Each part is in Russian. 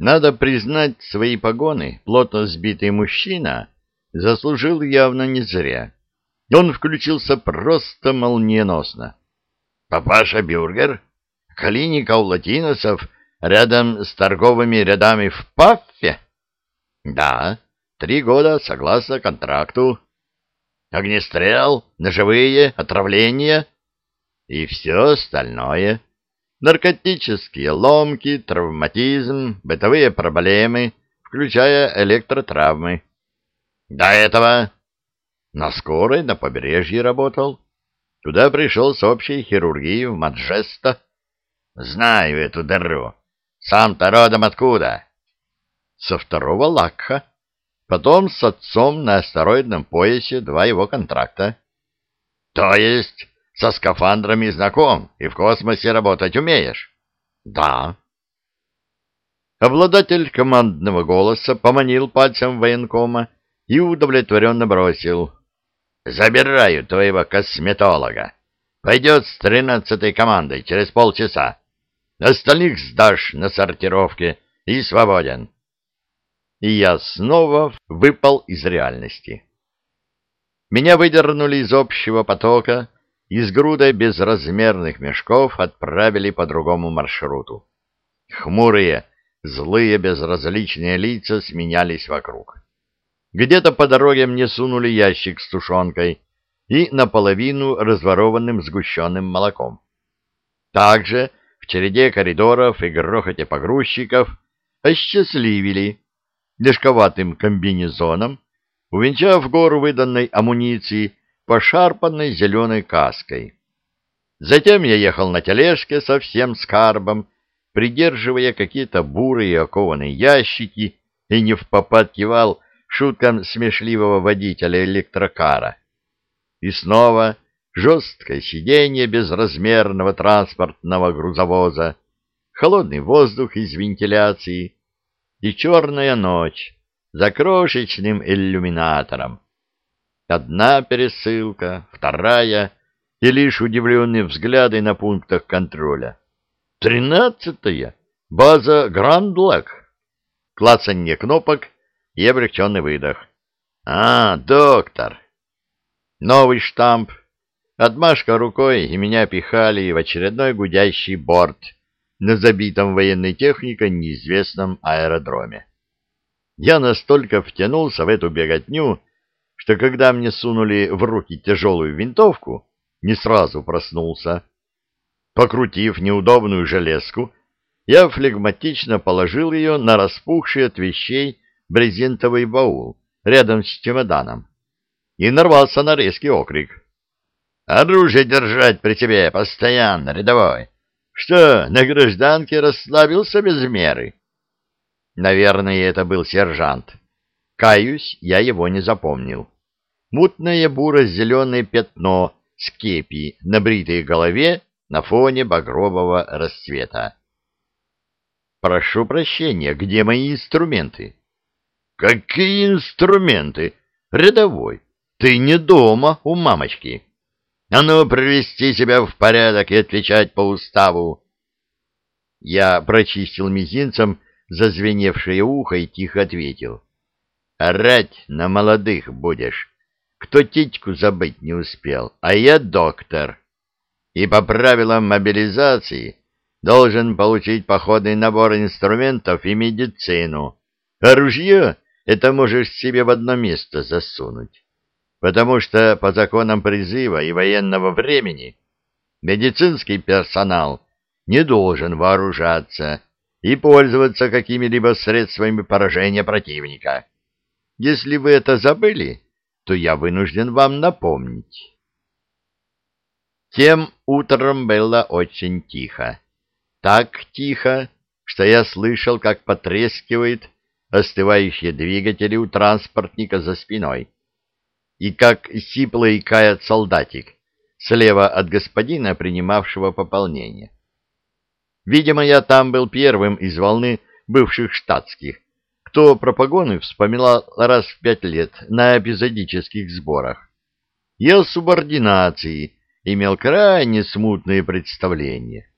Надо признать, свои погоны плотно сбитый мужчина заслужил явно не зря. Он включился просто молниеносно. «Папаша Бюргер? Калиников Латиносов рядом с торговыми рядами в Паффе?» «Да, три года согласно контракту». «Огнестрел, ножевые, отравления?» «И все остальное» наркотические ломки, травматизм, бытовые проблемы, включая электротравмы. До этого на скорой на побережье работал. Туда пришел с общей хирургии в Маджеста. Знаю эту дыру. Сам-то родом откуда? Со второго лакха. Потом с отцом на астероидном поясе два его контракта. То есть со скафандрами знаком и в космосе работать умеешь? Да. Обладатель командного голоса поманил пальцем военкома и удовлетворенно бросил. Забираю твоего косметолога. Пойдет с тринадцатой командой через полчаса. Остальных сдашь на сортировке и свободен. И я снова выпал из реальности. Меня выдернули из общего потока, из груда безразмерных мешков отправили по другому маршруту. Хмурые, злые, безразличные лица сменялись вокруг. Где-то по дороге мне сунули ящик с тушенкой и наполовину разворованным сгущенным молоком. Также в череде коридоров и грохоте погрузчиков осчастливили дешковатым комбинезоном, увенчав гору выданной амуниции пошарпанной зеленой каской. Затем я ехал на тележке со всем скарбом, придерживая какие-то бурые окованные ящики и не в попад кивал шуткам смешливого водителя электрокара. И снова жесткое сиденье безразмерного транспортного грузовоза, холодный воздух из вентиляции и черная ночь за крошечным иллюминатором, Одна пересылка, вторая и лишь удивленные взгляды на пунктах контроля. Тринадцатая. База Грандлак. Клацанье кнопок и облегченный выдох. А, доктор. Новый штамп. Отмашка рукой, и меня пихали в очередной гудящий борт на забитом военной техникой неизвестном аэродроме. Я настолько втянулся в эту беготню, что когда мне сунули в руки тяжелую винтовку, не сразу проснулся. Покрутив неудобную железку, я флегматично положил ее на распухший от вещей брезентовый баул рядом с чемоданом и нарвался на резкий окрик. «Оружие держать при тебе постоянно, рядовой! Что, на гражданке расслабился без меры?» Наверное, это был сержант. Каюсь, я его не запомнил. Мутное буро-зеленое пятно с кепи на бритой голове на фоне багрового расцвета. «Прошу прощения, где мои инструменты?» «Какие инструменты? Рядовой, ты не дома у мамочки. А ну, привести себя в порядок и отвечать по уставу». Я прочистил мизинцем зазвеневшее ухо и тихо ответил. «Орать на молодых будешь, кто титьку забыть не успел, а я доктор. И по правилам мобилизации должен получить походный набор инструментов и медицину. А ружье это можешь себе в одно место засунуть. Потому что по законам призыва и военного времени медицинский персонал не должен вооружаться и пользоваться какими-либо средствами поражения противника. Если вы это забыли, то я вынужден вам напомнить. Тем утром было очень тихо. Так тихо, что я слышал, как потрескивают остывающие двигатели у транспортника за спиной, и как сипло икает солдатик слева от господина, принимавшего пополнение. Видимо, я там был первым из волны бывших штатских, кто про погоны вспоминал раз в пять лет на эпизодических сборах. И о субординации имел крайне смутные представления.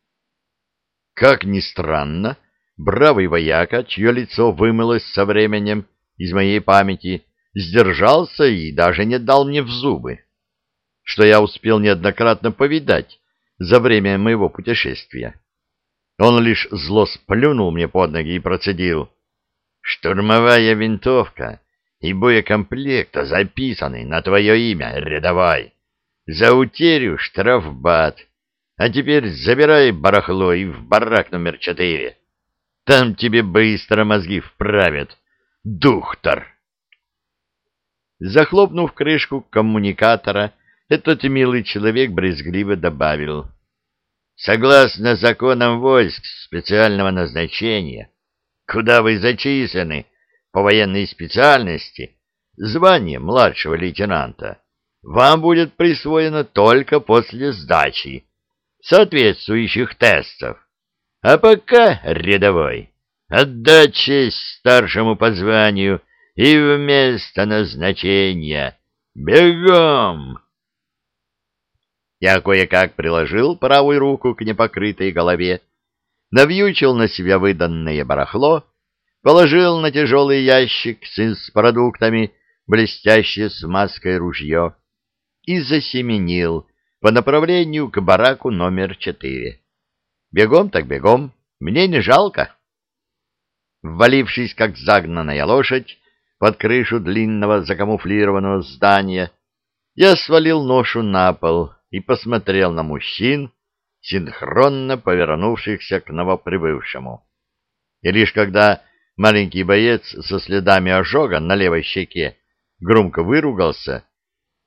Как ни странно, бравый вояка, чье лицо вымылось со временем из моей памяти, сдержался и даже не дал мне в зубы, что я успел неоднократно повидать за время моего путешествия. Он лишь зло сплюнул мне под ноги и процедил. «Штурмовая винтовка и боекомплекта записаны на твое имя, рядовой. За утерю штрафбат. А теперь забирай барахло и в барак номер четыре. Там тебе быстро мозги вправят, духтор!» Захлопнув крышку коммуникатора, этот милый человек брезгливо добавил. «Согласно законам войск специального назначения, куда вы зачислены по военной специальности, звание младшего лейтенанта, вам будет присвоено только после сдачи соответствующих тестов. А пока, рядовой, отдать честь старшему по званию — и вместо назначения бегом!» Я кое-как приложил правую руку к непокрытой голове, навьючил на себя выданное барахло, положил на тяжелый ящик с, продуктами блестящее смазкой ружье и засеменил по направлению к бараку номер четыре. Бегом так бегом, мне не жалко. Ввалившись, как загнанная лошадь, под крышу длинного закамуфлированного здания, я свалил ношу на пол и посмотрел на мужчин, синхронно повернувшихся к новоприбывшему. И лишь когда маленький боец со следами ожога на левой щеке громко выругался,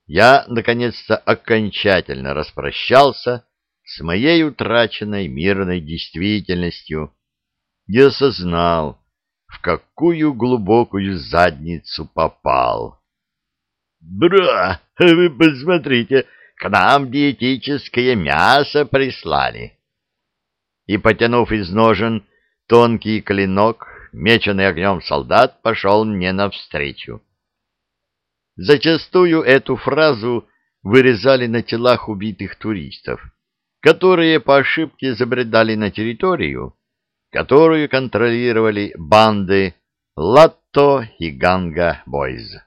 я, наконец-то, окончательно распрощался с моей утраченной мирной действительностью и осознал, в какую глубокую задницу попал. «Бра! Вы посмотрите, к нам диетическое мясо прислали!» И, потянув из ножен тонкий клинок, меченый огнем солдат пошел мне навстречу. Зачастую эту фразу вырезали на телах убитых туристов, которые по ошибке забредали на территорию, которую контролировали банды Латто и Ганга Бойз.